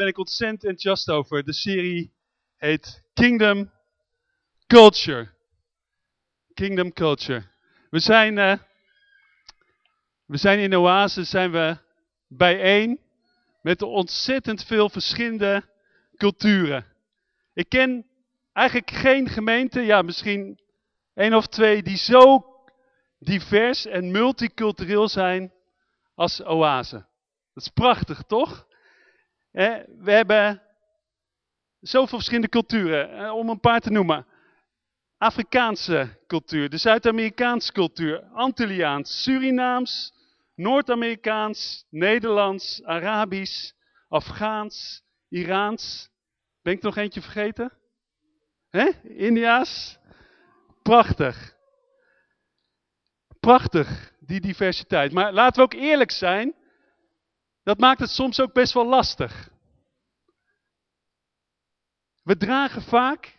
ben ik ontzettend enthousiast over. De serie heet Kingdom Culture. Kingdom Culture. We zijn, uh, we zijn in Oase, zijn we bijeen met ontzettend veel verschillende culturen. Ik ken eigenlijk geen gemeente, ja misschien één of twee, die zo divers en multicultureel zijn als Oase. Dat is prachtig, toch? We hebben zoveel verschillende culturen, eh, om een paar te noemen. Afrikaanse cultuur, de Zuid-Amerikaanse cultuur, Antilliaans, Surinaams, Noord-Amerikaans, Nederlands, Arabisch, Afghaans, Iraans. Ben ik nog eentje vergeten? Hè? Prachtig. Prachtig, die diversiteit. Maar laten we ook eerlijk zijn. Dat maakt het soms ook best wel lastig. We dragen vaak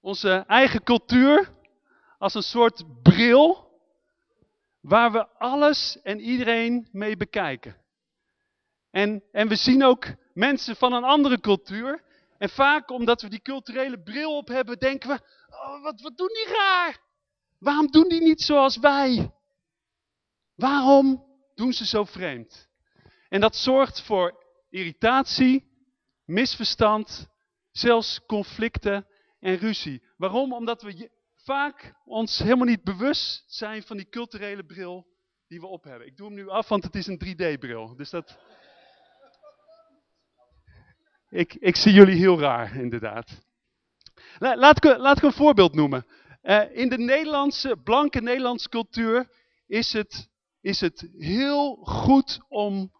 onze eigen cultuur als een soort bril waar we alles en iedereen mee bekijken. En, en we zien ook mensen van een andere cultuur. En vaak omdat we die culturele bril op hebben, denken we, oh, wat, wat doen die raar? Waarom doen die niet zoals wij? Waarom doen ze zo vreemd? En dat zorgt voor irritatie, misverstand, zelfs conflicten en ruzie. Waarom? Omdat we vaak ons helemaal niet bewust zijn van die culturele bril die we op hebben. Ik doe hem nu af, want het is een 3D-bril. Dus dat... Ik, ik zie jullie heel raar, inderdaad. Laat ik, een voorbeeld noemen. Uh, in de Nederlandse, blanke Nederlandse cultuur is het, is het heel goed om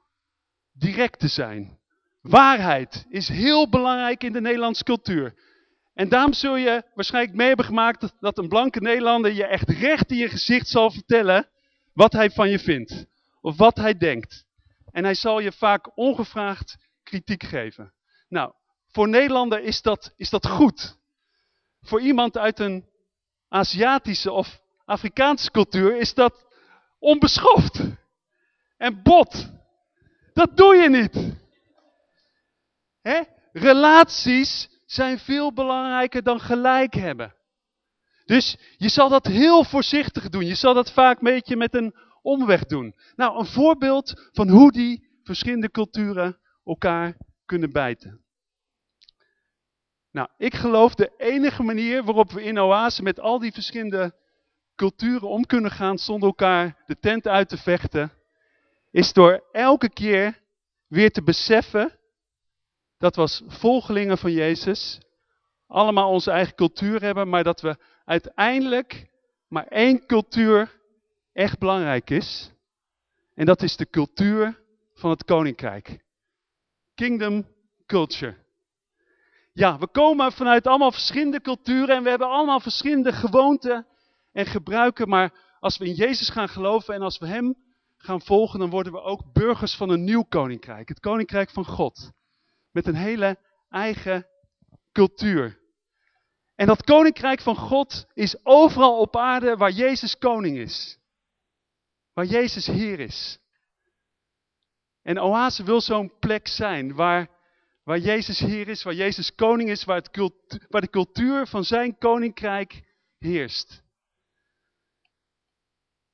direct te zijn. Waarheid is heel belangrijk in de Nederlandse cultuur. En daarom zul je waarschijnlijk mee hebben gemaakt dat een blanke Nederlander je echt recht in je gezicht zal vertellen wat hij van je vindt. Of wat hij denkt. En hij zal je vaak ongevraagd kritiek geven. Nou, voor Nederlander is dat, is dat goed. Voor iemand uit een Aziatische of Afrikaanse cultuur is dat onbeschoft. En bot. Dat doe je niet. He? Relaties zijn veel belangrijker dan gelijk hebben. Dus je zal dat heel voorzichtig doen. Je zal dat vaak een beetje met een omweg doen. Nou, een voorbeeld van hoe die verschillende culturen elkaar kunnen bijten. Nou, ik geloof de enige manier waarop we in Oase met al die verschillende culturen om kunnen gaan zonder elkaar de tent uit te vechten, is door elke keer weer te beseffen dat we als volgelingen van Jezus allemaal onze eigen cultuur hebben, maar dat we uiteindelijk maar één cultuur echt belangrijk is. En dat is de cultuur van het koninkrijk. Kingdom culture. Ja, we komen vanuit allemaal verschillende culturen en we hebben allemaal verschillende gewoonten en gebruiken. Maar als we in Jezus gaan geloven en als we Hem gaan volgen, dan worden we ook burgers van een nieuw koninkrijk. Het koninkrijk van God. Met een hele eigen cultuur. En dat koninkrijk van God is overal op aarde waar Jezus koning is. Waar Jezus Heer is. En Oase wil zo'n plek zijn waar, waar Jezus Heer is, waar Jezus koning is, waar, waar de cultuur van zijn koninkrijk heerst.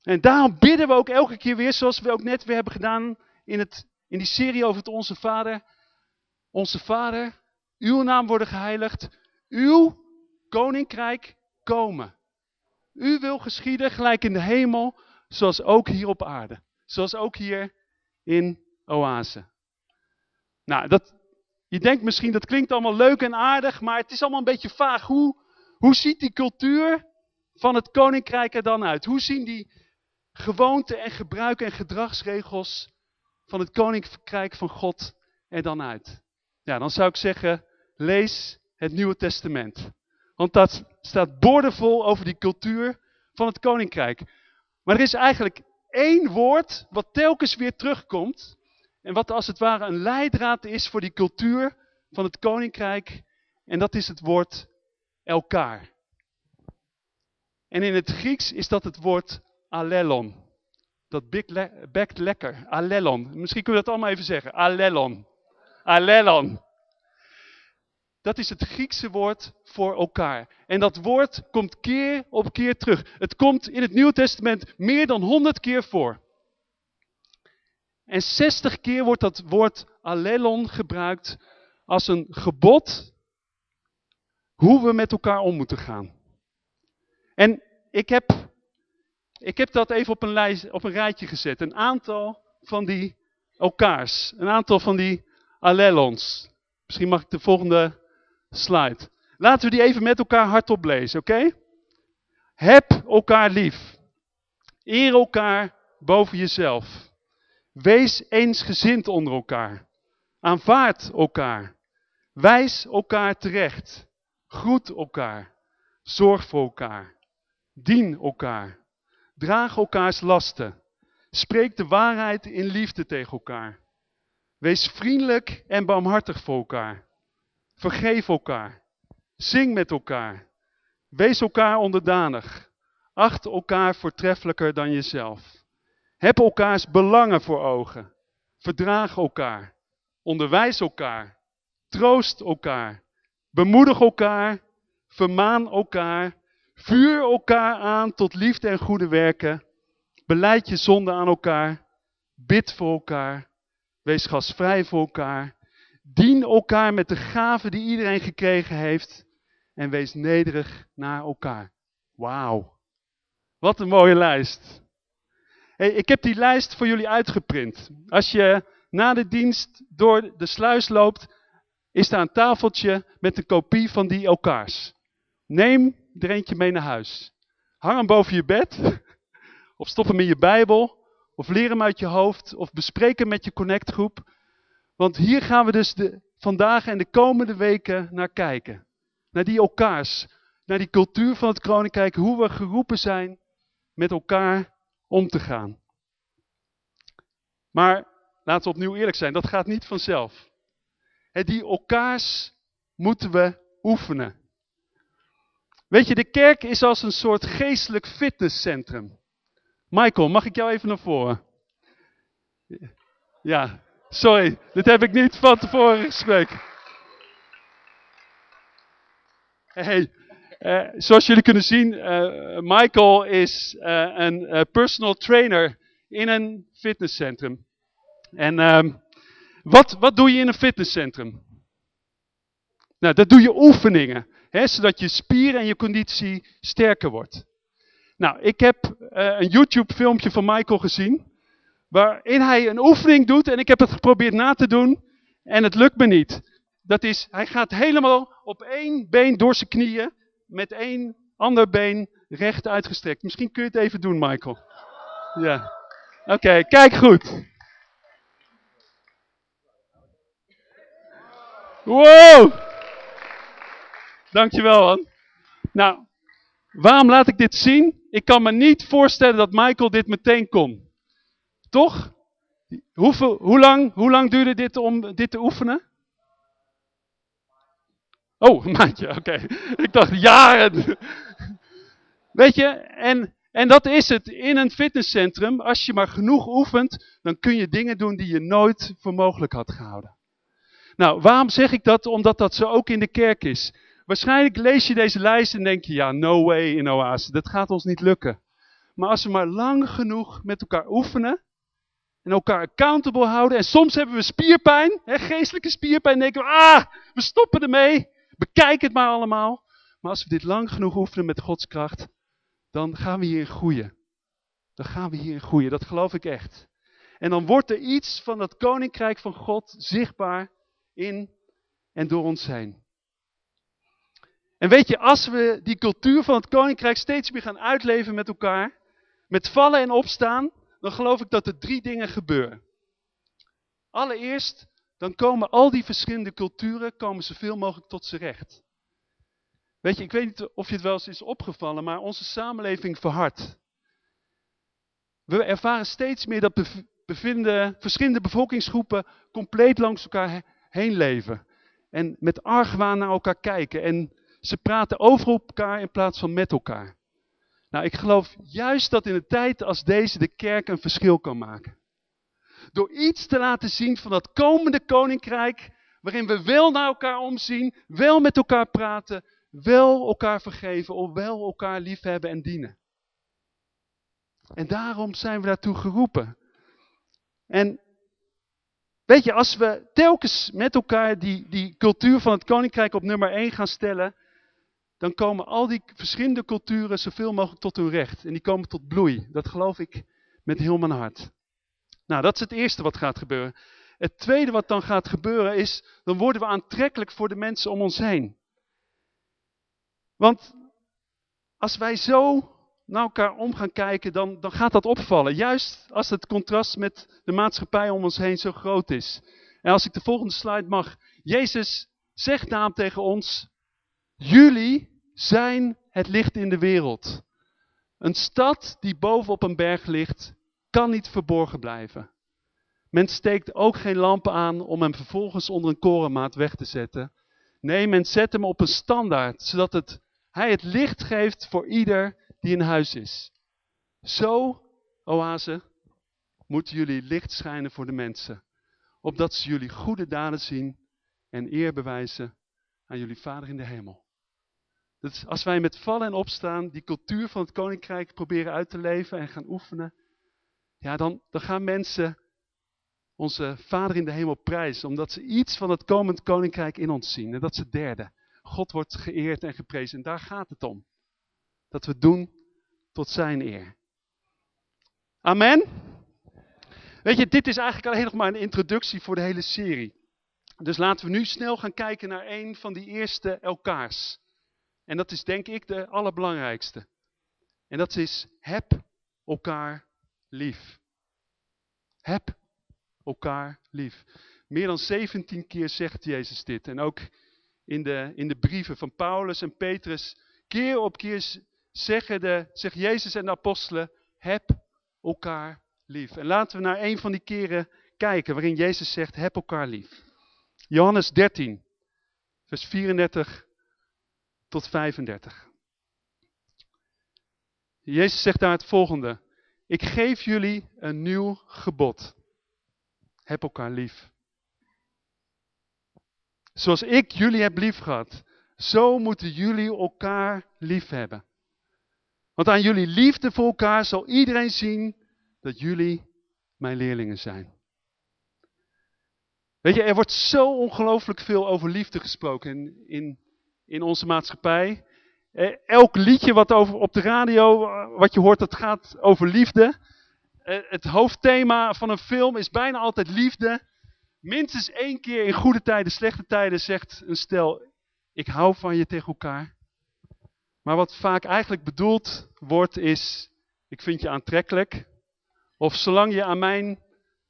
En daarom bidden we ook elke keer weer, zoals we ook net weer hebben gedaan in, het, in die serie over het Onze Vader. Onze Vader, uw naam worden geheiligd, uw koninkrijk komen. U wil geschieden gelijk in de hemel, zoals ook hier op aarde. Zoals ook hier in Oase. Nou, dat, je denkt misschien dat klinkt allemaal leuk en aardig, maar het is allemaal een beetje vaag. Hoe, hoe ziet die cultuur van het koninkrijk er dan uit? Hoe zien die gewoonten en gebruiken en gedragsregels van het koninkrijk van God er dan uit? Ja, dan zou ik zeggen, lees het Nieuwe Testament. Want dat staat boordevol over die cultuur van het koninkrijk. Maar er is eigenlijk één woord wat telkens weer terugkomt. En wat als het ware een leidraad is voor die cultuur van het koninkrijk. En dat is het woord elkaar. En in het Grieks is dat het woord allelon. Dat bekt lekker. Allelon. Misschien kunnen we dat allemaal even zeggen. Allelon. Allelon. Dat is het Griekse woord voor elkaar. En dat woord komt keer op keer terug. Het komt in het Nieuw Testament meer dan 100 keer voor. En 60 keer wordt dat woord allelon gebruikt als een gebod hoe we met elkaar om moeten gaan. En ik heb, ik heb dat even op een, lijst, op een rijtje gezet. Een aantal van die elkaars. Een aantal van die allelons. Misschien mag ik de volgende slide. Laten we die even met elkaar hardop lezen, oké? Heb elkaar lief. Eer elkaar boven jezelf. Wees eensgezind onder elkaar. Aanvaard elkaar. Wijs elkaar terecht. Groet elkaar. Zorg voor elkaar. Dien elkaar. Draag elkaars lasten. Spreek de waarheid in liefde tegen elkaar. Wees vriendelijk en barmhartig voor elkaar. Vergeef elkaar. Zing met elkaar. Wees elkaar onderdanig. Acht elkaar voortreffelijker dan jezelf. Heb elkaars belangen voor ogen. Verdraag elkaar. Onderwijs elkaar. Troost elkaar. Bemoedig elkaar. Vermaan elkaar. Vuur elkaar aan tot liefde en goede werken. Beleid je zonde aan elkaar. Bid voor elkaar. Wees gastvrij voor elkaar. Dien elkaar met de gaven die iedereen gekregen heeft. En wees nederig naar elkaar. Wauw. Wat een mooie lijst. Hey, ik heb die lijst voor jullie uitgeprint. Als je na de dienst door de sluis loopt, is daar een tafeltje met een kopie van die elkaars. Neem er eentje mee naar huis. Hang hem boven je bed. Of stop hem in je Bijbel. Of leer hem uit je hoofd. Of bespreek hem met je connectgroep. Want hier gaan we dus de, vandaag en de komende weken naar kijken. Naar die elkaars. Naar die cultuur van het koninkrijk. Hoe we geroepen zijn met elkaar om te gaan. Maar laten we opnieuw eerlijk zijn. Dat gaat niet vanzelf. die elkaars moeten we oefenen. Weet je, de kerk is als een soort geestelijk fitnesscentrum. Michael, mag ik jou even naar voren? Ja, sorry, dit heb ik niet van tevoren gesproken. Hey, uh, zoals jullie kunnen zien, uh, Michael is uh, een personal trainer in een fitnesscentrum. En um, wat, wat doe je in een fitnesscentrum? Nou, dat doe je oefeningen, hè, zodat je spieren en je conditie sterker wordt. Nou, ik heb een YouTube filmpje van Michael gezien, waarin hij een oefening doet en ik heb het geprobeerd na te doen en het lukt me niet. Dat is, hij gaat helemaal op één been door zijn knieën met één ander been recht uitgestrekt. Misschien kun je het even doen, Michael. Ja. Oké, kijk goed. Wow! Dankjewel, man. Nou, waarom laat ik dit zien? Ik kan me niet voorstellen dat Michael dit meteen kon. Toch? Hoeveel, hoe, lang, hoe lang duurde dit om dit te oefenen? Oh, een maandje, oké. Ik dacht jaren. Weet je, en, en dat is het. In een fitnesscentrum, als je maar genoeg oefent, dan kun je dingen doen die je nooit voor mogelijk had gehouden. Nou, waarom zeg ik dat? Omdat dat zo ook in de kerk is. Waarschijnlijk lees je deze lijst en denk je, ja, no way in Oase, dat gaat ons niet lukken. Maar als we maar lang genoeg met elkaar oefenen en elkaar accountable houden, en soms hebben we spierpijn, hè, geestelijke spierpijn, denken we, ah, we stoppen ermee. Bekijk het maar allemaal. Maar als we dit lang genoeg oefenen met Gods kracht, dan gaan we hierin groeien. Dan gaan we hierin groeien, dat geloof ik echt. En dan wordt er iets van dat koninkrijk van God zichtbaar in en door ons heen. En weet je, als we die cultuur van het koninkrijk steeds meer gaan uitleven met elkaar, met vallen en opstaan, dan geloof ik dat er drie dingen gebeuren. Allereerst dan komen al die verschillende culturen komen zoveel mogelijk tot z'n recht. Weet je, ik weet niet of je het wel eens is opgevallen, maar onze samenleving verhardt. We ervaren steeds meer dat bevinden, verschillende bevolkingsgroepen compleet langs elkaar heen leven. En met argwaan naar elkaar kijken. En ze praten over elkaar in plaats van met elkaar. Nou, ik geloof juist dat in een tijd als deze de kerk een verschil kan maken. Door iets te laten zien van dat komende koninkrijk Waarin we wel naar elkaar omzien, wel met elkaar praten, wel elkaar vergeven, of wel elkaar liefhebben en dienen. En daarom zijn we daartoe geroepen. En weet je, als we telkens met elkaar die, die cultuur van het koninkrijk op nummer 1 gaan stellen, dan komen al die verschillende culturen zoveel mogelijk tot hun recht. En die komen tot bloei. Dat geloof ik met heel mijn hart. Nou, dat is het eerste wat gaat gebeuren. Het tweede wat dan gaat gebeuren is, dan worden we aantrekkelijk voor de mensen om ons heen. Want als wij zo naar elkaar om gaan kijken, dan, dan gaat dat opvallen. Juist als het contrast met de maatschappij om ons heen zo groot is. En als ik de volgende slide mag. Jezus zegt daarom tegen ons, jullie zijn het licht in de wereld. Een stad die boven op een berg ligt, kan niet verborgen blijven. Men steekt ook geen lampen aan om hem vervolgens onder een korenmaat weg te zetten. Nee, men zet hem op een standaard, zodat het, hij het licht geeft voor ieder die in huis is. Zo, oase, moeten jullie licht schijnen voor de mensen, opdat ze jullie goede daden zien en eer bewijzen aan jullie Vader in de hemel. Dus als wij met vallen en opstaan die cultuur van het koninkrijk proberen uit te leven en gaan oefenen, ja, dan, dan gaan mensen onze Vader in de hemel prijzen, omdat ze iets van het komend koninkrijk in ons zien. En dat is het derde. God wordt geëerd en geprezen. En daar gaat het om. Dat we doen tot zijn eer. Amen. Weet je, dit is eigenlijk alleen nog maar een introductie voor de hele serie. Dus laten we nu snel gaan kijken naar een van die eerste elkaars. En dat is denk ik de allerbelangrijkste. En dat is heb elkaar lief. Heb elkaar lief. Meer dan 17 keer zegt Jezus dit. En ook in de, in de brieven van Paulus en Petrus. Keer op keer zeggen de, zegt Jezus en de apostelen. Heb elkaar lief. En laten we naar een van die keren kijken waarin Jezus zegt. Heb elkaar lief. Johannes 13, vers 34 tot 35. Jezus zegt daar het volgende. Ik geef jullie een nieuw gebod. Heb elkaar lief. Zoals ik jullie heb lief gehad, zo moeten jullie elkaar lief hebben. Want aan jullie liefde voor elkaar zal iedereen zien dat jullie mijn leerlingen zijn. Weet je, er wordt zo ongelooflijk veel over liefde gesproken in, in, in onze maatschappij. Eh, elk liedje wat over, op de radio, eh, wat je hoort, dat gaat over liefde. Eh, het hoofdthema van een film is bijna altijd liefde. Minstens één keer in goede tijden, slechte tijden zegt een stel, ik hou van je tegen elkaar. Maar wat vaak eigenlijk bedoeld wordt is, ik vind je aantrekkelijk. Of zolang je aan mijn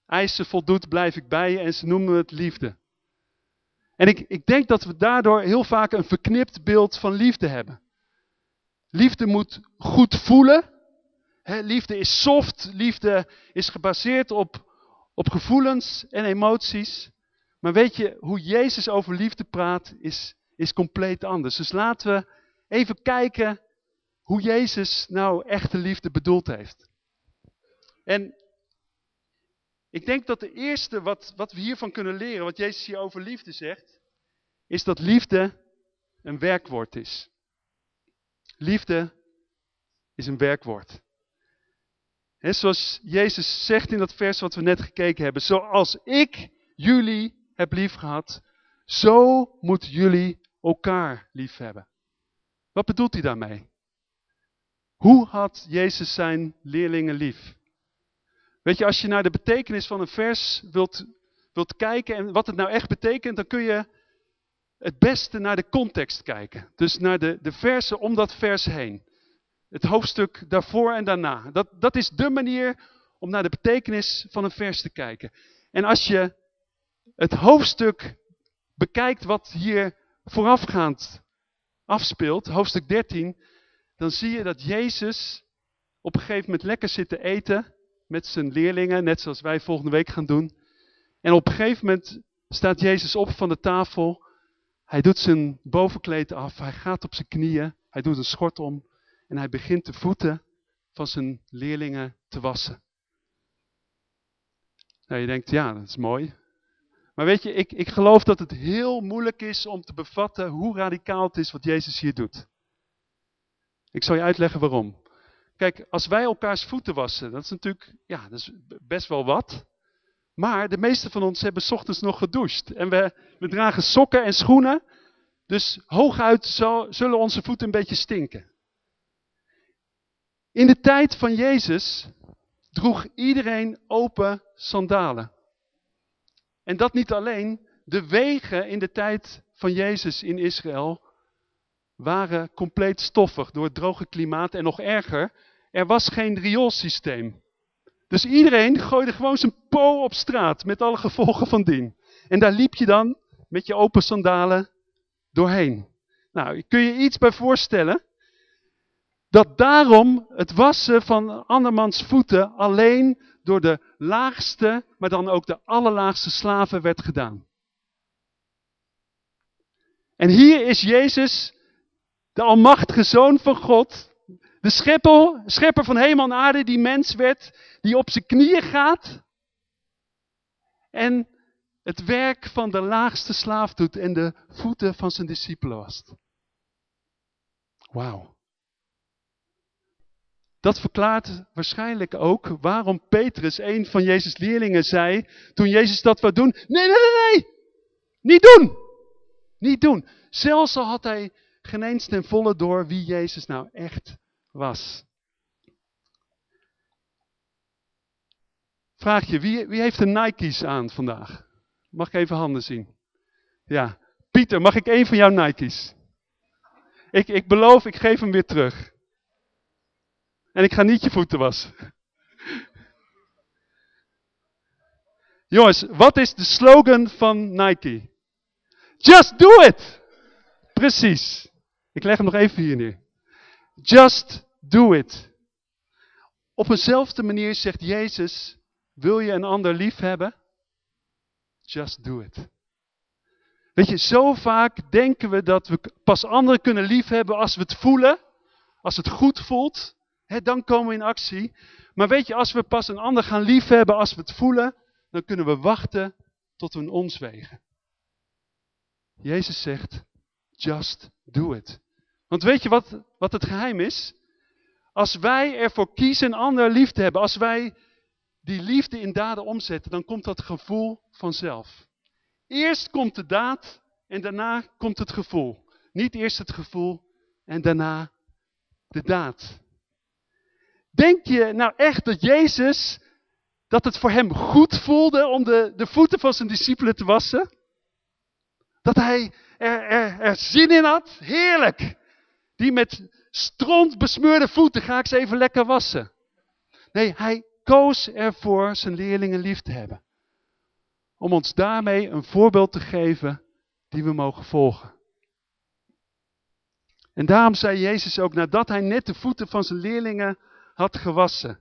eisen voldoet, blijf ik bij je en ze noemen het liefde. En ik, ik denk dat we daardoor heel vaak een verknipt beeld van liefde hebben. Liefde moet goed voelen. liefde is soft. Liefde is gebaseerd op, op gevoelens en emoties. Maar weet je, hoe Jezus over liefde praat, is, is compleet anders. Dus laten we even kijken hoe Jezus nou echte liefde bedoeld heeft. En ik denk dat de eerste wat, wat we hiervan kunnen leren, wat Jezus hier over liefde zegt, is dat liefde een werkwoord is. Liefde is een werkwoord. He, zoals Jezus zegt in dat vers wat we net gekeken hebben. Zoals ik jullie heb lief gehad, zo moeten jullie elkaar lief hebben. Wat bedoelt hij daarmee? Hoe had Jezus zijn leerlingen lief? Weet je, als je naar de betekenis van een vers wilt, wilt kijken en wat het nou echt betekent, dan kun je het beste naar de context kijken. Dus naar de, de versen om dat vers heen. Het hoofdstuk daarvoor en daarna. Dat, dat is de manier om naar de betekenis van een vers te kijken. En als je het hoofdstuk bekijkt wat hier voorafgaand afspeelt, hoofdstuk 13, dan zie je dat Jezus op een gegeven moment lekker zit te eten met zijn leerlingen, net zoals wij volgende week gaan doen. En op een gegeven moment staat Jezus op van de tafel. Hij doet zijn bovenkleed af, hij gaat op zijn knieën, hij doet een schort om en hij begint de voeten van zijn leerlingen te wassen. Nou, je denkt, ja, dat is mooi. Maar weet je, ik, ik geloof dat het heel moeilijk is om te bevatten hoe radicaal het is wat Jezus hier doet. Ik zal je uitleggen waarom. Kijk, als wij elkaars voeten wassen, dat is natuurlijk, ja, dat is best wel wat. Maar de meeste van ons hebben ochtends nog gedoucht. En we, we dragen sokken en schoenen. Dus hooguit zullen onze voeten een beetje stinken. In de tijd van Jezus droeg iedereen open sandalen. En dat niet alleen. De wegen in de tijd van Jezus in Israël waren compleet stoffig door het droge klimaat. En nog erger, er was geen rioolsysteem. Dus iedereen gooide gewoon zijn po op straat met alle gevolgen van dien. En daar liep je dan met je open sandalen doorheen. Nou, kun je iets bij voorstellen? Dat daarom het wassen van andermans voeten alleen door de laagste, maar dan ook de allerlaagste slaven werd gedaan. En hier is Jezus, de almachtige zoon van God, de schepper, schepper van hemel en aarde, die mens werd, die op zijn knieën gaat en het werk van de laagste slaaf doet en de voeten van zijn discipelen wast. Wauw. Dat verklaart waarschijnlijk ook waarom Petrus, een van Jezus' leerlingen, zei toen Jezus dat wou doen. Nee, nee, nee, nee. Niet doen. Niet doen. Zelfs al had hij geen eens ten volle door wie Jezus nou echt was. Vraag je, wie, wie heeft de Nike's aan vandaag? Mag ik even handen zien? Ja. Pieter, mag ik een van jouw Nike's? Ik, ik beloof, ik geef hem weer terug. En ik ga niet je voeten wassen. Jongens, wat is de slogan van Nike? Just do it! Precies. Ik leg hem nog even hier neer. Just do it. Op eenzelfde manier zegt Jezus, wil je een ander lief hebben? Just do it. Weet je, zo vaak denken we dat we pas anderen kunnen liefhebben als we het voelen, als het goed voelt, hè, dan komen we in actie. Maar weet je, als we pas een ander gaan liefhebben als we het voelen, dan kunnen we wachten tot we ons wegen. Jezus zegt, just do it. Want weet je wat, wat het geheim is? Als wij ervoor kiezen een ander lief te hebben, als wij die liefde in daden omzetten, dan komt dat gevoel vanzelf. Eerst komt de daad en daarna komt het gevoel. Niet eerst het gevoel en daarna de daad. Denk je nou echt dat Jezus, dat het voor hem goed voelde om de, de voeten van zijn discipelen te wassen? Dat hij er, er, er zin in had? Heerlijk! Die met besmeurde voeten ga ik ze even lekker wassen. Nee, hij koos ervoor zijn leerlingen lief te hebben. Om ons daarmee een voorbeeld te geven die we mogen volgen. En daarom zei Jezus ook nadat hij net de voeten van zijn leerlingen had gewassen.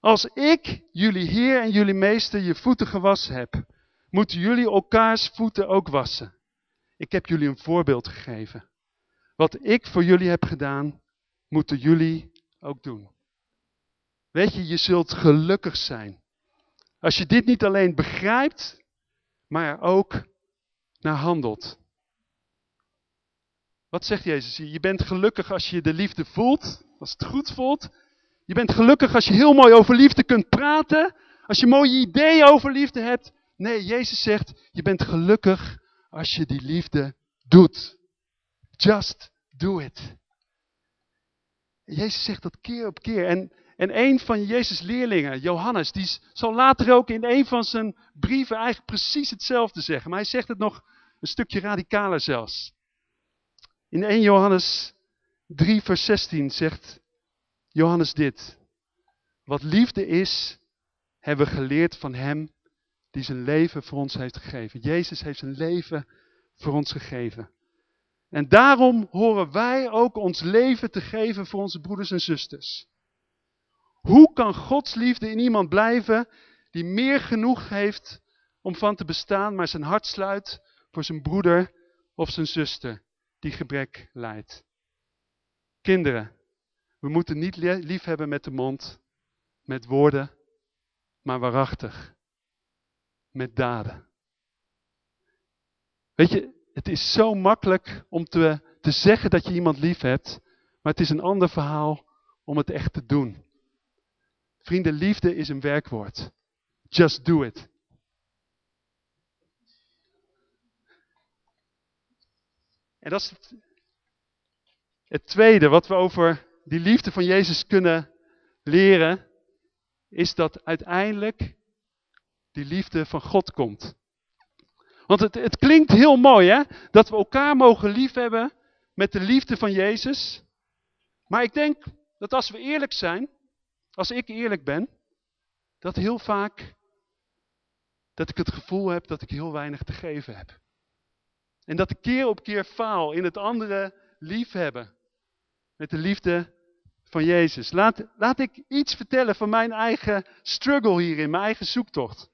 Als ik, jullie Heer en jullie Meester, je voeten gewassen heb, moeten jullie elkaars voeten ook wassen. Ik heb jullie een voorbeeld gegeven. Wat ik voor jullie heb gedaan, moeten jullie ook doen. Weet je, je zult gelukkig zijn. Als je dit niet alleen begrijpt, maar ook naar handelt. Wat zegt Jezus hier? Je bent gelukkig als je de liefde voelt, als het goed voelt. Je bent gelukkig als je heel mooi over liefde kunt praten, als je mooie ideeën over liefde hebt. Nee, Jezus zegt, je bent gelukkig als je die liefde doet. Just do it. Jezus zegt dat keer op keer. En, en een van Jezus' leerlingen, Johannes, die zal later ook in een van zijn brieven eigenlijk precies hetzelfde zeggen. Maar hij zegt het nog een stukje radicaler zelfs. In 1 Johannes 3 vers 16 zegt Johannes dit. Wat liefde is, hebben we geleerd van hem die zijn leven voor ons heeft gegeven. Jezus heeft zijn leven voor ons gegeven. En daarom horen wij ook ons leven te geven voor onze broeders en zusters. Hoe kan Gods liefde in iemand blijven die meer genoeg heeft om van te bestaan, maar zijn hart sluit voor zijn broeder of zijn zuster die gebrek lijdt? Kinderen, we moeten niet lief hebben met de mond, met woorden, maar waarachtig, met daden. Weet je, het is zo makkelijk om te, te zeggen dat je iemand lief hebt, maar het is een ander verhaal om het echt te doen. Vrienden, liefde is een werkwoord. Just do it. En dat is het, het tweede wat we over die liefde van Jezus kunnen leren, is dat uiteindelijk die liefde van God komt. Want het, het klinkt heel mooi hè, dat we elkaar mogen liefhebben met de liefde van Jezus. Maar ik denk dat als we eerlijk zijn, als ik eerlijk ben, dat heel vaak dat ik het gevoel heb dat ik heel weinig te geven heb. En dat ik keer op keer faal in het andere liefhebben. Met de liefde van Jezus. Laat, laat ik iets vertellen van mijn eigen struggle hierin, mijn eigen zoektocht.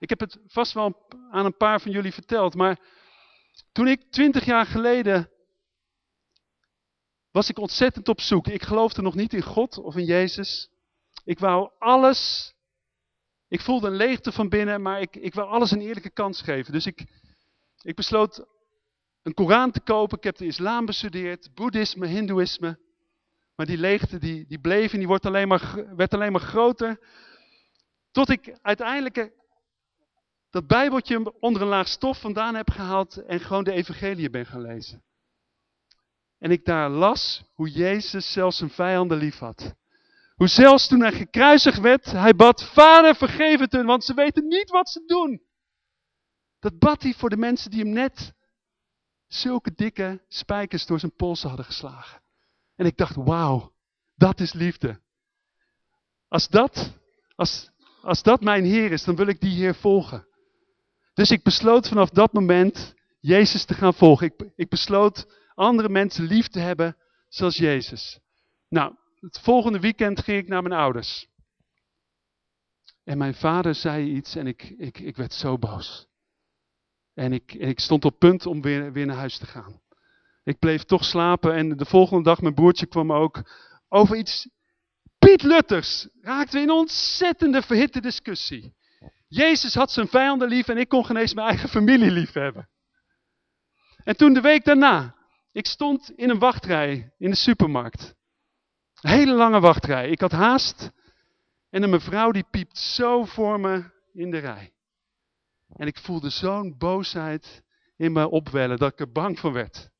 Ik heb het vast wel aan een paar van jullie verteld, maar toen ik twintig jaar geleden was ik ontzettend op zoek. Ik geloofde nog niet in God of in Jezus. Ik wou alles. Ik voelde een leegte van binnen, maar ik, ik wou alles een eerlijke kans geven. Dus ik, ik besloot een Koran te kopen. Ik heb de islam bestudeerd, boeddhisme, hindoeïsme. Maar die leegte die, die bleef en die alleen maar, werd alleen maar groter. Tot ik uiteindelijk dat bijbeltje onder een laag stof vandaan heb gehaald en gewoon de evangelie ben gaan lezen. En ik daar las hoe Jezus zelfs zijn vijanden lief had. Hoe zelfs toen hij gekruisigd werd, hij bad, Vader vergeef het hun, want ze weten niet wat ze doen. Dat bad hij voor de mensen die hem net zulke dikke spijkers door zijn polsen hadden geslagen. En ik dacht, wauw, dat is liefde. Als dat, als, als dat mijn Heer is, dan wil ik die Heer volgen. Dus ik besloot vanaf dat moment Jezus te gaan volgen. Ik, ik besloot andere mensen lief te hebben zoals Jezus. Nou, het volgende weekend ging ik naar mijn ouders. En mijn vader zei iets en ik, ik, ik werd zo boos. En ik, ik stond op punt om weer, weer naar huis te gaan. Ik bleef toch slapen en de volgende dag, mijn broertje kwam ook over iets. Piet Lutters raakte in een ontzettende verhitte discussie. Jezus had zijn vijanden lief en ik kon geen eens mijn eigen familie lief hebben. En toen de week daarna, ik stond in een wachtrij in de supermarkt. Een hele lange wachtrij. Ik had haast en een mevrouw die piept zo voor me in de rij. En ik voelde zo'n boosheid in mij opwellen dat ik er bang van werd.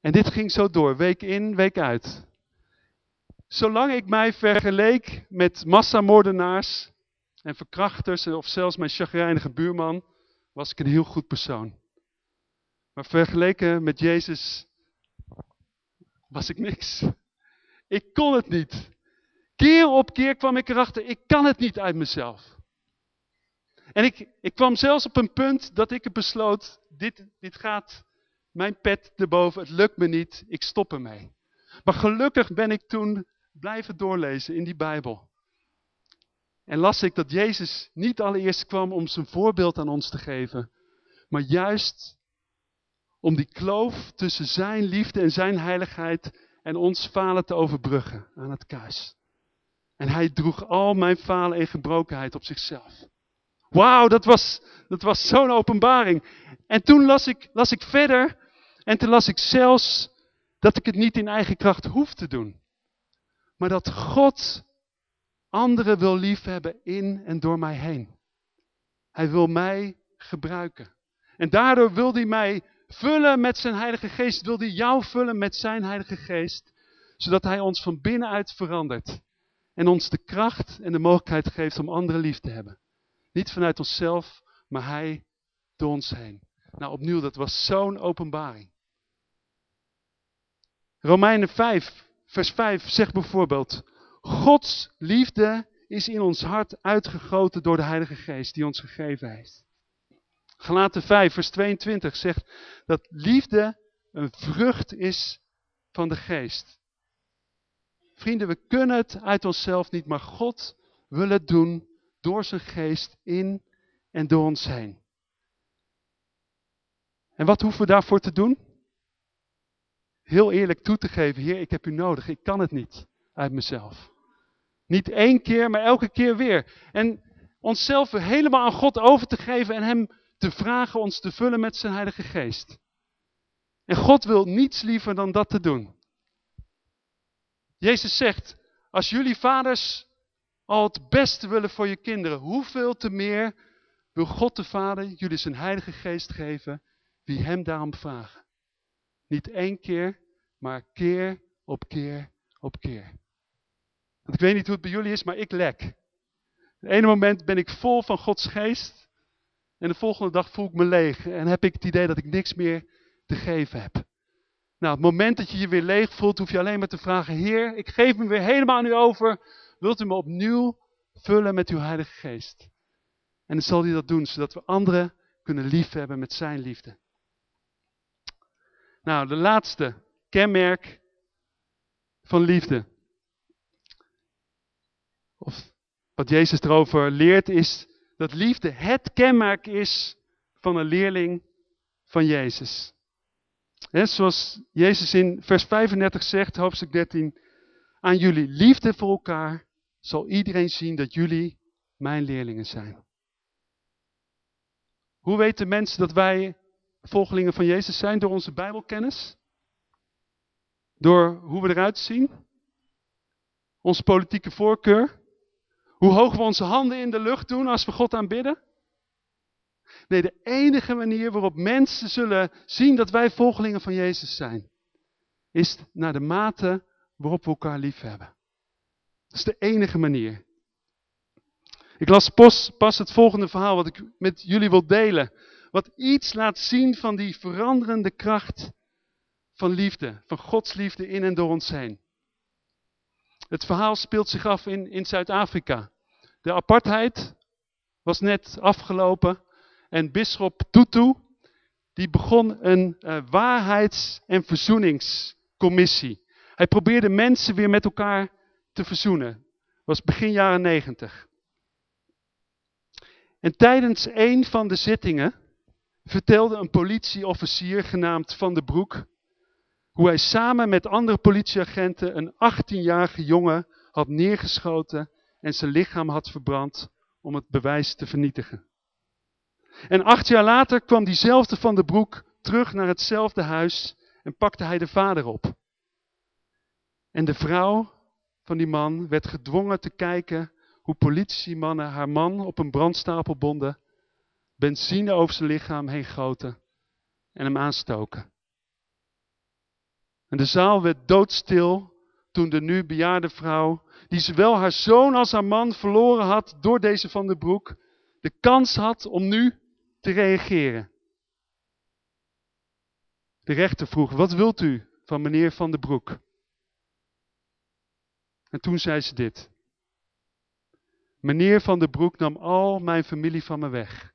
En dit ging zo door, week in, week uit. Zolang ik mij vergeleek met massamoordenaars en verkrachters of zelfs mijn chagrijnige buurman, was ik een heel goed persoon. Maar vergeleken met Jezus was ik niks. Ik kon het niet. Keer op keer kwam ik erachter, ik kan het niet uit mezelf. En ik, ik kwam zelfs op een punt dat ik besloot, dit, dit gaat mijn pet erboven, het lukt me niet, ik stop ermee. Maar gelukkig ben ik toen blijven doorlezen in die Bijbel. En las ik dat Jezus niet allereerst kwam om zijn voorbeeld aan ons te geven, maar juist om die kloof tussen zijn liefde en zijn heiligheid en ons falen te overbruggen aan het kruis. En hij droeg al mijn falen en gebrokenheid op zichzelf. Wauw, dat was, dat was zo'n openbaring. En toen las ik, las ik verder en toen las ik zelfs dat ik het niet in eigen kracht hoef te doen. Maar dat God anderen wil liefhebben in en door mij heen. Hij wil mij gebruiken. En daardoor wil hij mij vullen met zijn heilige geest. Wil hij jou vullen met zijn heilige geest. Zodat hij ons van binnenuit verandert. En ons de kracht en de mogelijkheid geeft om anderen lief te hebben. Niet vanuit onszelf, maar hij door ons heen. Nou opnieuw, dat was zo'n openbaring. Romeinen 5, vers 5 zegt bijvoorbeeld, Gods liefde is in ons hart uitgegoten door de Heilige Geest die ons gegeven heeft. Galaten 5, vers 22 zegt dat liefde een vrucht is van de geest. Vrienden, we kunnen het uit onszelf niet, maar God wil het doen door zijn geest in en door ons heen. En wat hoeven we daarvoor te doen? Heel eerlijk toe te geven, Heer, ik heb u nodig, ik kan het niet uit mezelf. Niet één keer, maar elke keer weer. En onszelf helemaal aan God over te geven en Hem te vragen ons te vullen met zijn Heilige Geest. En God wil niets liever dan dat te doen. Jezus zegt, als jullie vaders al het beste willen voor je kinderen, hoeveel te meer wil God de Vader jullie zijn Heilige Geest geven, wie Hem daarom vragen. Niet één keer, maar keer op keer op keer. Want ik weet niet hoe het bij jullie is, maar ik lek. Het ene moment ben ik vol van Gods geest. En de volgende dag voel ik me leeg. En heb ik het idee dat ik niks meer te geven heb. Nou, het moment dat je je weer leeg voelt, hoef je alleen maar te vragen. Heer, ik geef me weer helemaal aan u over. Wilt u me opnieuw vullen met uw Heilige Geest? En dan zal hij dat doen, zodat we anderen kunnen liefhebben met zijn liefde. Nou, de laatste kenmerk van liefde. Of wat Jezus erover leert is dat liefde het kenmerk is van een leerling van Jezus. He, zoals Jezus in vers 35 zegt, hoofdstuk 13, aan jullie liefde voor elkaar zal iedereen zien dat jullie mijn leerlingen zijn. Hoe weten mensen dat wij volgelingen van Jezus zijn? Door onze Bijbelkennis? Door hoe we eruit zien? Onze politieke voorkeur? Hoe hoog we onze handen in de lucht doen als we God aanbidden? Nee, de enige manier waarop mensen zullen zien dat wij volgelingen van Jezus zijn, is naar de mate waarop we elkaar lief hebben. Dat is de enige manier. Ik las pas, pas het volgende verhaal wat ik met jullie wil delen. Wat iets laat zien van die veranderende kracht van liefde, van Gods liefde in en door ons heen. Het verhaal speelt zich af in, in Zuid-Afrika. De apartheid was net afgelopen en bisschop Tutu die begon een uh, waarheids- en verzoeningscommissie. Hij probeerde mensen weer met elkaar te verzoenen. Was begin jaren negentig. En tijdens een van de zittingen vertelde een politieofficier genaamd Van de Broek hoe hij samen met andere politieagenten een 18-jarige jongen had neergeschoten en zijn lichaam had verbrand om het bewijs te vernietigen. En acht jaar later kwam diezelfde Van de Broek terug naar hetzelfde huis en pakte hij de vader op. En de vrouw van die man werd gedwongen te kijken hoe politiemannen haar man op een brandstapel bonden, benzine over zijn lichaam heen goten en hem aanstoken. En de zaal werd doodstil toen de nu bejaarde vrouw, die zowel haar zoon als haar man verloren had door deze van de broek, de kans had om nu te reageren. De rechter vroeg, wat wilt u van meneer van de broek? En toen zei ze dit. Meneer van de broek nam al mijn familie van me weg.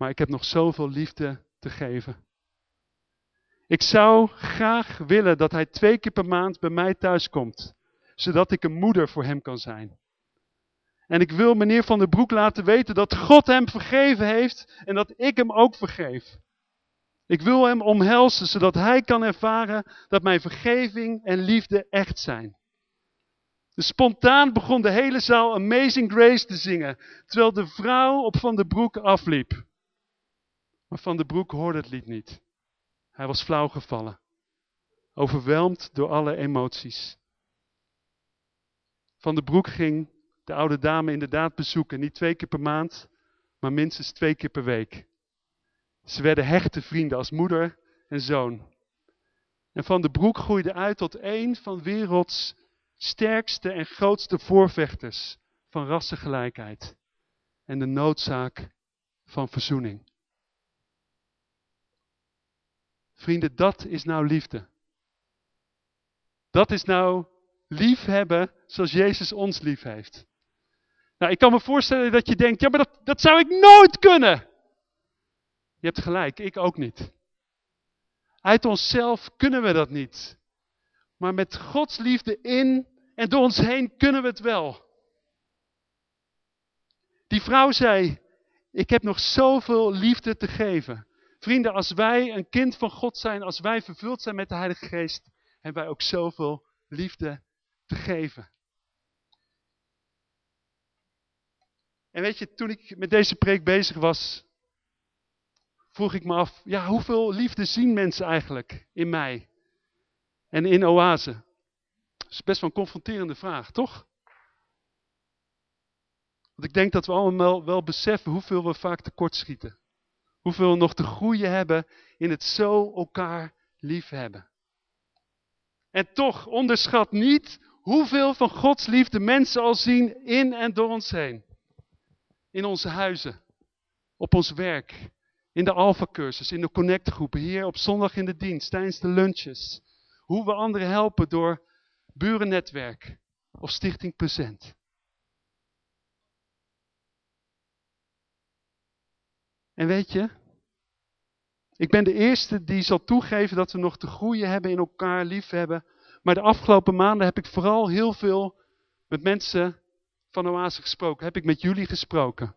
Maar ik heb nog zoveel liefde te geven. Ik zou graag willen dat hij twee keer per maand bij mij thuis komt, zodat ik een moeder voor hem kan zijn. En ik wil meneer Van der Broek laten weten dat God hem vergeven heeft en dat ik hem ook vergeef. Ik wil hem omhelzen, zodat hij kan ervaren dat mijn vergeving en liefde echt zijn. Dus spontaan begon de hele zaal Amazing Grace te zingen, terwijl de vrouw op Van der Broek afliep. Maar Van der Broek hoorde het lied niet. Hij was flauw gevallen. Overweldigd door alle emoties. Van de Broek ging de oude dame inderdaad bezoeken. Niet twee keer per maand, maar minstens twee keer per week. Ze werden hechte vrienden als moeder en zoon. En Van de Broek groeide uit tot een van werelds sterkste en grootste voorvechters van rassengelijkheid. En de noodzaak van verzoening. Vrienden, dat is nou liefde. Dat is nou liefhebben zoals Jezus ons lief heeft. Nou, ik kan me voorstellen dat je denkt, ja, maar dat, dat zou ik nooit kunnen. Je hebt gelijk, ik ook niet. Uit onszelf kunnen we dat niet. Maar met Gods liefde in en door ons heen kunnen we het wel. Die vrouw zei, ik heb nog zoveel liefde te geven. Vrienden, als wij een kind van God zijn, als wij vervuld zijn met de Heilige Geest, hebben wij ook zoveel liefde te geven. En weet je, toen ik met deze preek bezig was, vroeg ik me af, ja, hoeveel liefde zien mensen eigenlijk in mij en in Oase? Dat is best wel een confronterende vraag, toch? Want ik denk dat we allemaal wel beseffen hoeveel we vaak tekortschieten. Hoeveel we nog te groeien hebben in het zo elkaar lief hebben. En toch onderschat niet hoeveel van Gods liefde mensen al zien in en door ons heen. In onze huizen, op ons werk, in de Alpha-cursus, in de connectgroepen, hier op zondag in de dienst, tijdens de lunches. Hoe we anderen helpen door burennetwerk of Stichting Present. En weet je, ik ben de eerste die zal toegeven dat we nog te groeien hebben in elkaar, lief hebben. Maar de afgelopen maanden heb ik vooral heel veel met mensen van Oase gesproken. Heb ik met jullie gesproken.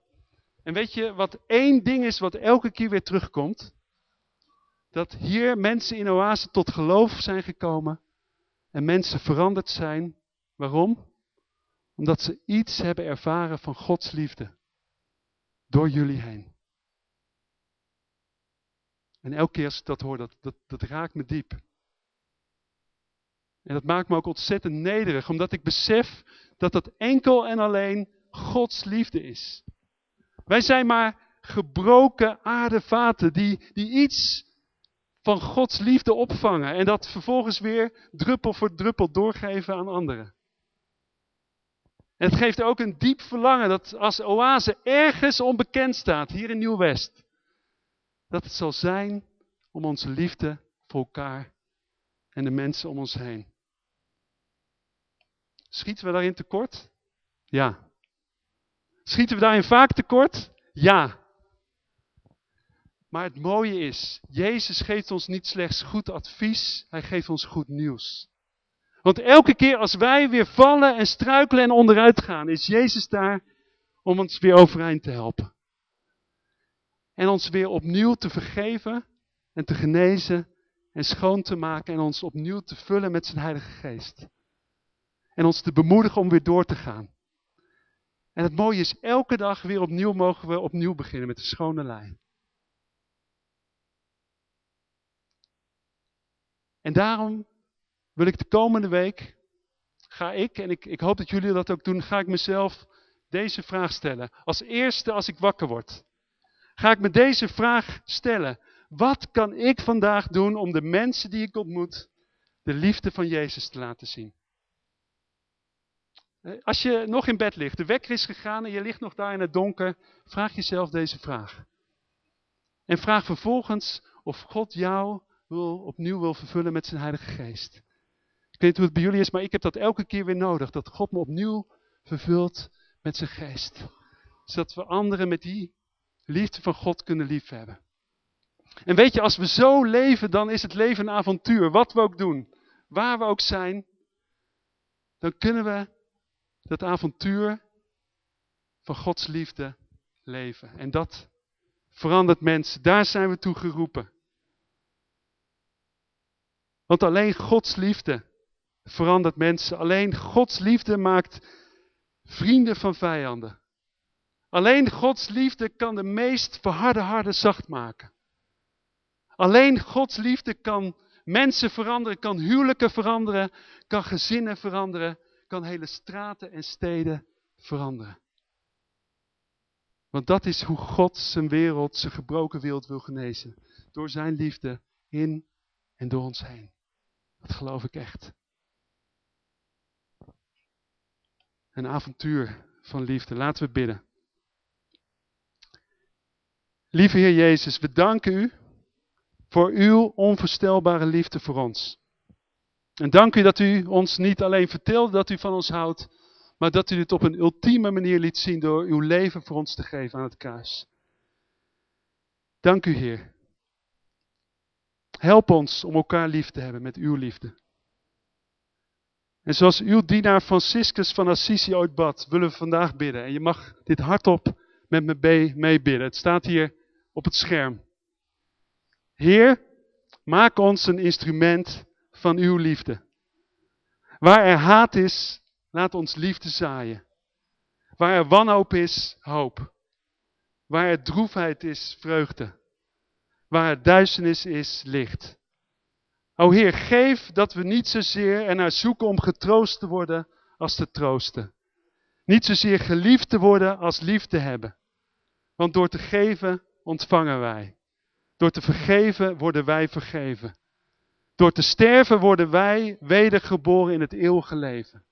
En weet je wat één ding is wat elke keer weer terugkomt? Dat hier mensen in Oase tot geloof zijn gekomen. En mensen veranderd zijn. Waarom? Omdat ze iets hebben ervaren van Gods liefde. Door jullie heen. En elke keer als ik dat hoor, dat, dat, dat raakt me diep. En dat maakt me ook ontzettend nederig, omdat ik besef dat dat enkel en alleen Gods liefde is. Wij zijn maar gebroken aardevaten die, die iets van Gods liefde opvangen en dat vervolgens weer druppel voor druppel doorgeven aan anderen. En het geeft ook een diep verlangen dat als oase ergens onbekend staat, hier in Nieuw-West, dat het zal zijn om onze liefde voor elkaar en de mensen om ons heen. Schieten we daarin tekort? Ja. Schieten we daarin vaak tekort? Ja. Maar het mooie is, Jezus geeft ons niet slechts goed advies, hij geeft ons goed nieuws. Want elke keer als wij weer vallen en struikelen en onderuit gaan, is Jezus daar om ons weer overeind te helpen. En ons weer opnieuw te vergeven en te genezen en schoon te maken en ons opnieuw te vullen met zijn Heilige Geest. En ons te bemoedigen om weer door te gaan. En het mooie is, elke dag weer opnieuw mogen we opnieuw beginnen met de schone lijn. En daarom wil ik de komende week, ga ik, en ik, ik hoop dat jullie dat ook doen, ga ik mezelf deze vraag stellen. Als eerste als ik wakker word, ga ik me deze vraag stellen. Wat kan ik vandaag doen om de mensen die ik ontmoet, de liefde van Jezus te laten zien? Eh, als je nog in bed ligt, de wekker is gegaan en je ligt nog daar in het donker, vraag jezelf deze vraag. En vraag vervolgens of God jou wil, opnieuw wil vervullen met zijn Heilige Geest. Ik weet niet hoe het bij jullie is, maar ik heb dat elke keer weer nodig. Dat God me opnieuw vervult met zijn geest. Zodat we anderen met die liefde van God kunnen liefhebben. En weet je, als we zo leven, dan is het leven een avontuur. Wat we ook doen, waar we ook zijn, dan kunnen we dat avontuur van Gods liefde leven. En dat verandert mensen. Daar zijn we toe geroepen. Want alleen Gods liefde verandert mensen. Alleen Gods liefde maakt vrienden van vijanden. Alleen Gods liefde kan de meest verharde harden zacht maken. Alleen Gods liefde kan mensen veranderen, kan huwelijken veranderen, kan gezinnen veranderen, kan hele straten en steden veranderen. Want dat is hoe God zijn wereld, zijn gebroken wereld wil genezen. Door zijn liefde in en door ons heen. Dat geloof ik echt. Een avontuur van liefde. Laten we bidden. Lieve Heer Jezus, we danken u voor uw onvoorstelbare liefde voor ons. En dank u dat u ons niet alleen vertelde dat u van ons houdt, maar dat u het op een ultieme manier liet zien door uw leven voor ons te geven aan het kruis. Dank u Heer. Help ons om elkaar lief te hebben met uw liefde. En zoals uw dienaar Franciscus van Assisi ooit bad, willen we vandaag bidden. En je mag dit hardop met me meebidden. Het staat hier op het scherm. Heer, maak ons een instrument van uw liefde. Waar er haat is, laat ons liefde zaaien. Waar er wanhoop is, hoop. Waar er droefheid is, vreugde. Waar er duisternis is, licht. O Heer, geef dat we niet zozeer ernaar zoeken om getroost te worden als te troosten. Niet zozeer geliefd te worden als lief te hebben. Want door te geven ontvangen wij. Door te vergeven worden wij vergeven. Door te sterven worden wij wedergeboren in het eeuwige leven.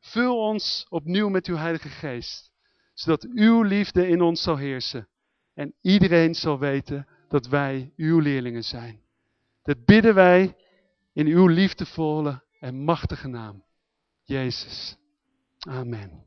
Vul ons opnieuw met uw Heilige Geest, zodat uw liefde in ons zal heersen en iedereen zal weten dat wij uw leerlingen zijn. Dat bidden wij in uw liefdevolle en machtige naam. Jezus. Amen.